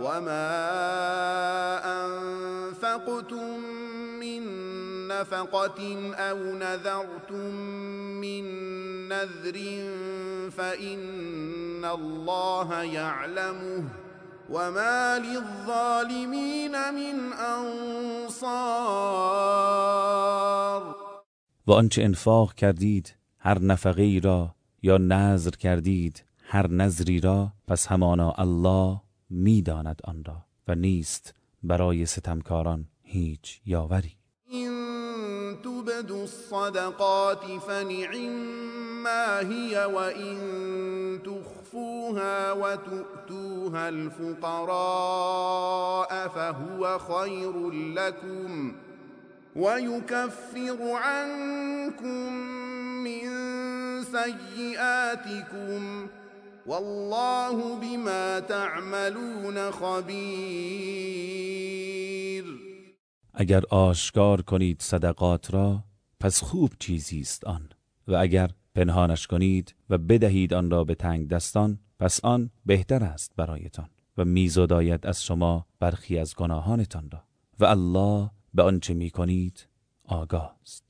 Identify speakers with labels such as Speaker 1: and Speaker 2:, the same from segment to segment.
Speaker 1: وما انفقتم من نفقة او نذرتم من نذر فإن الله يعلمه وما للظالمين من انصار
Speaker 2: و آنچه انفاق کردید، هر نفقه ای را یا نظر کردید، هر نظری را، پس همانا الله میداند آن را و نیست برای ستمکاران هیچ یاوری.
Speaker 1: این تبدو الصدقات فنعما هي وإن تخفوها وتؤتوها الفقراء فهو خير لكم ويكفر عنكم من سيئاتكم والله بما تعملون خبیر
Speaker 2: اگر آشکار کنید صدقات را، پس خوب چیزی است آن. و اگر پنهانش کنید و بدهید آن را به تنگ دستان، پس آن بهتر است برایتان. و میزداید از شما برخی از گناهانتان را. و الله به آنچه میکنید آگاه است.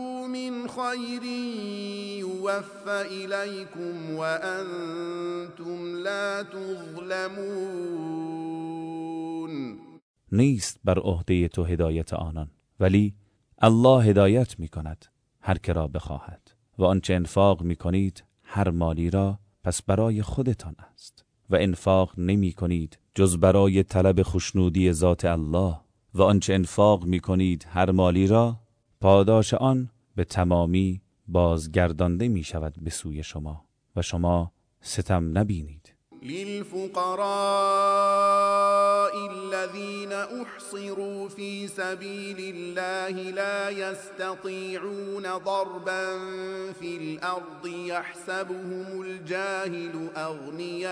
Speaker 1: من خير يوفى إليكم وأنتم لا تظلمون
Speaker 2: نیست بر عهده تو هدایت آنان، ولی الله هدایت می کند هر که را بخواهد. و آنچه انفاق می کنید هر مالی را پس برای خودتان است. و انفاق نمی کنید جز برای طلب خوشنودی ذات الله. و آنچه انفاق می کنید هر مالی را، پاداش آن به تمامی بازگردانده می شود به سوی شما و شما ستم نبینید.
Speaker 1: للفقراء الذين احصروا في سبيل الله لا يستطيعون ضربا في الارض يحسبهم الجاهل اغنياء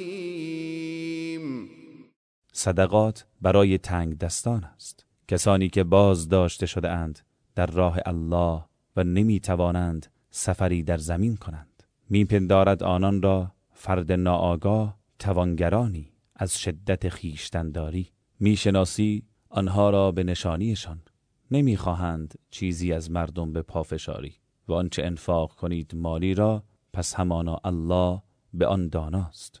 Speaker 2: صدقات برای تنگ دستان است. کسانی که باز داشته شده اند در راه الله و نمی توانند سفری در زمین کنند. میپندارد آنان را فرد ناآگاه، توانگرانی از شدت خیشتنداری میشناسی آنها را به نشانیشان. نمیخواهند چیزی از مردم به پافشاری و آنچه انفاق کنید مالی را، پس همانا الله به آن داناست.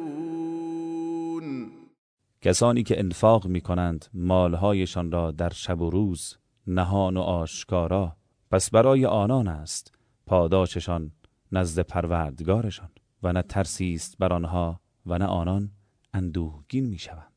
Speaker 2: کسانی که انفاق می کنند مالهایشان را در شب و روز، نهان و آشکارا. پس برای آنان است پاداششان نزد پروردگارشان و نه ترسی است بر آنها و نه آنان اندوهگین می شوند